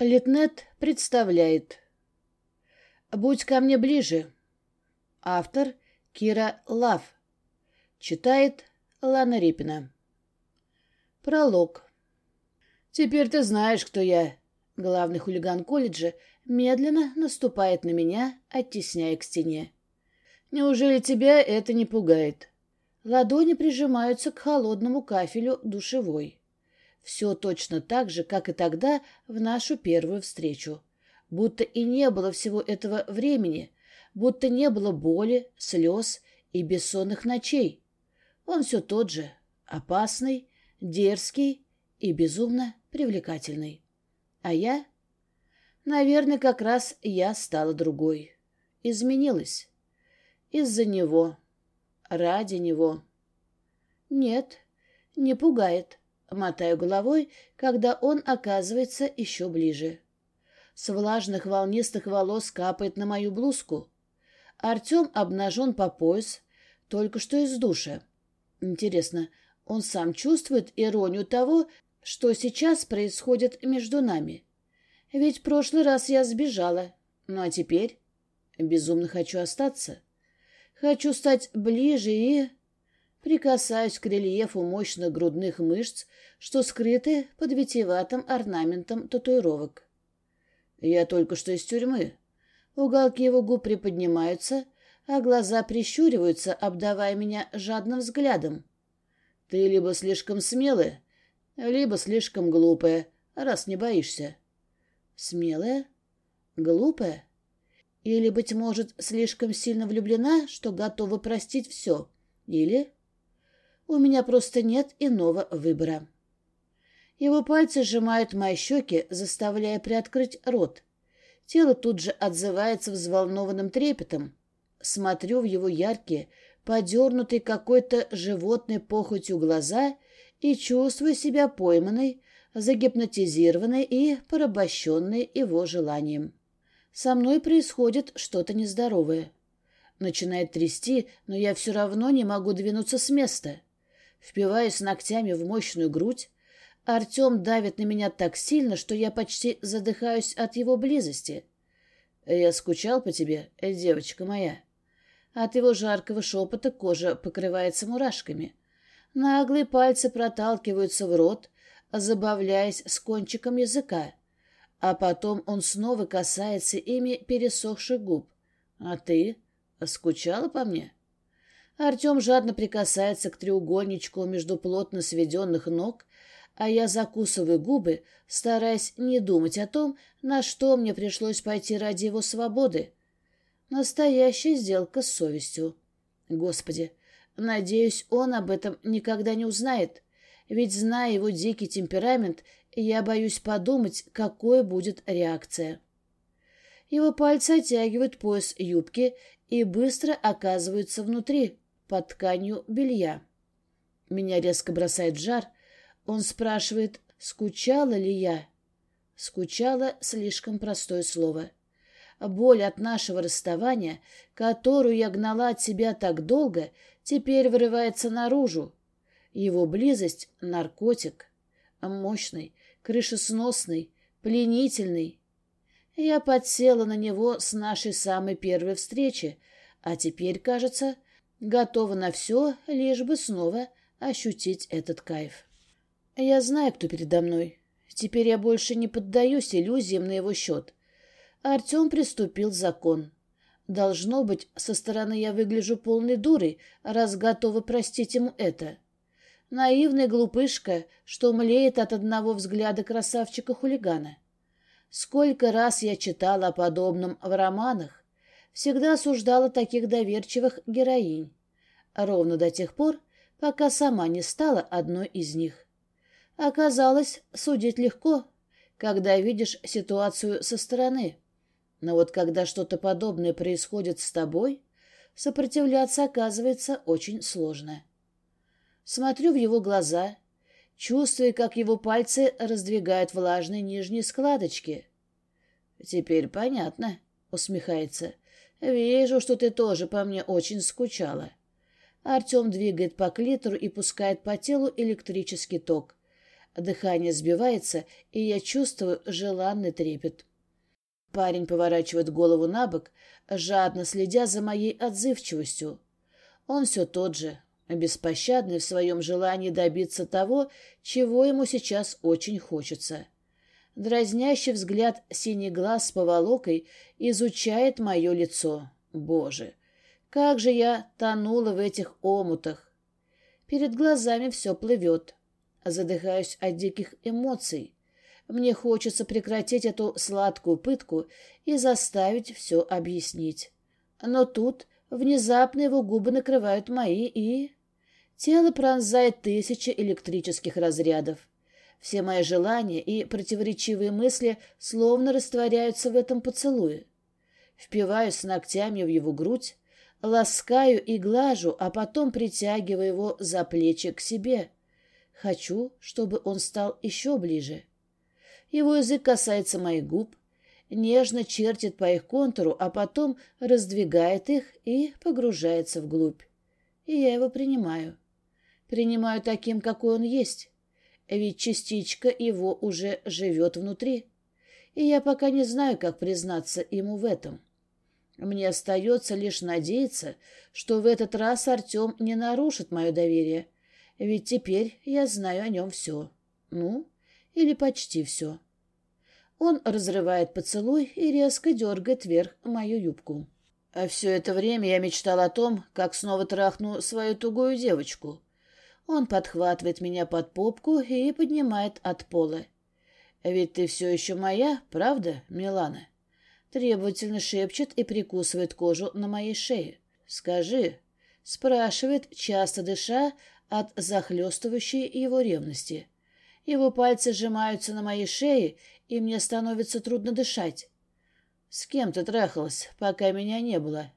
Литнет представляет «Будь ко мне ближе». Автор Кира Лав. Читает Лана Репина. Пролог. «Теперь ты знаешь, кто я». Главный хулиган колледжа медленно наступает на меня, оттесняя к стене. «Неужели тебя это не пугает?» Ладони прижимаются к холодному кафелю душевой. Все точно так же, как и тогда в нашу первую встречу. Будто и не было всего этого времени, будто не было боли, слез и бессонных ночей. Он все тот же, опасный, дерзкий и безумно привлекательный. А я? Наверное, как раз я стала другой. Изменилась. Из-за него. Ради него. Нет, не пугает. Мотаю головой, когда он оказывается еще ближе. С влажных волнистых волос капает на мою блузку. Артем обнажен по пояс, только что из душа. Интересно, он сам чувствует иронию того, что сейчас происходит между нами? Ведь в прошлый раз я сбежала, ну а теперь безумно хочу остаться. Хочу стать ближе и прикасаюсь к рельефу мощных грудных мышц, что скрыты под витиеватым орнаментом татуировок. Я только что из тюрьмы. Уголки его губ приподнимаются, а глаза прищуриваются, обдавая меня жадным взглядом. Ты либо слишком смелая, либо слишком глупая, раз не боишься. Смелая? Глупая? Или, быть может, слишком сильно влюблена, что готова простить все? Или... У меня просто нет иного выбора. Его пальцы сжимают мои щеки, заставляя приоткрыть рот. Тело тут же отзывается взволнованным трепетом. Смотрю в его яркие, подернутые какой-то животной похотью глаза и чувствую себя пойманной, загипнотизированной и порабощенной его желанием. Со мной происходит что-то нездоровое. Начинает трясти, но я все равно не могу двинуться с места. Впиваюсь ногтями в мощную грудь. Артем давит на меня так сильно, что я почти задыхаюсь от его близости. Я скучал по тебе, девочка моя. От его жаркого шепота кожа покрывается мурашками. Наглые пальцы проталкиваются в рот, забавляясь с кончиком языка. А потом он снова касается ими пересохших губ. «А ты? Скучала по мне?» Артем жадно прикасается к треугольничку между плотно сведенных ног, а я закусываю губы, стараясь не думать о том, на что мне пришлось пойти ради его свободы. Настоящая сделка с совестью. Господи, надеюсь, он об этом никогда не узнает, ведь, зная его дикий темперамент, я боюсь подумать, какой будет реакция. Его пальцы оттягивают пояс юбки и быстро оказываются внутри под тканью белья. Меня резко бросает жар. Он спрашивает, скучала ли я. Скучала — слишком простое слово. Боль от нашего расставания, которую я гнала от себя так долго, теперь вырывается наружу. Его близость — наркотик. Мощный, крышесносный, пленительный. Я подсела на него с нашей самой первой встречи, а теперь, кажется, готова на все, лишь бы снова ощутить этот кайф. Я знаю, кто передо мной. Теперь я больше не поддаюсь иллюзиям на его счет. Артем приступил закон. Должно быть, со стороны я выгляжу полной дурой, раз готова простить ему это. Наивная глупышка, что млеет от одного взгляда красавчика-хулигана. Сколько раз я читала о подобном в романах, всегда осуждала таких доверчивых героинь, ровно до тех пор, пока сама не стала одной из них. Оказалось, судить легко, когда видишь ситуацию со стороны. Но вот когда что-то подобное происходит с тобой, сопротивляться оказывается очень сложно. Смотрю в его глаза, чувствуя, как его пальцы раздвигают влажные нижние складочки. «Теперь понятно», — усмехается. «Вижу, что ты тоже по мне очень скучала». Артем двигает по клитору и пускает по телу электрический ток. Дыхание сбивается, и я чувствую желанный трепет. Парень поворачивает голову на бок, жадно следя за моей отзывчивостью. Он все тот же, беспощадный в своем желании добиться того, чего ему сейчас очень хочется. Дразнящий взгляд синий глаз с поволокой изучает мое лицо. Боже, как же я тонула в этих омутах! Перед глазами все плывет. Задыхаюсь от диких эмоций. Мне хочется прекратить эту сладкую пытку и заставить все объяснить. Но тут внезапно его губы накрывают мои, и... Тело пронзает тысячи электрических разрядов. Все мои желания и противоречивые мысли словно растворяются в этом поцелуе. Впиваюсь ногтями в его грудь, ласкаю и глажу, а потом притягиваю его за плечи к себе. Хочу, чтобы он стал еще ближе. Его язык касается моих губ, нежно чертит по их контуру, а потом раздвигает их и погружается вглубь. И я его принимаю. Принимаю таким, какой он есть. Ведь частичка его уже живет внутри. И я пока не знаю, как признаться ему в этом. Мне остается лишь надеяться, что в этот раз Артем не нарушит мое доверие, ведь теперь я знаю о нем все. Ну, или почти все. Он разрывает поцелуй и резко дергает вверх мою юбку. А все это время я мечтал о том, как снова трахну свою тугую девочку. Он подхватывает меня под попку и поднимает от пола. «Ведь ты все еще моя, правда, Милана?» Требовательно шепчет и прикусывает кожу на моей шее. «Скажи», — спрашивает, часто дыша от захлестывающей его ревности. Его пальцы сжимаются на моей шее, и мне становится трудно дышать. «С кем ты трахалась, пока меня не было,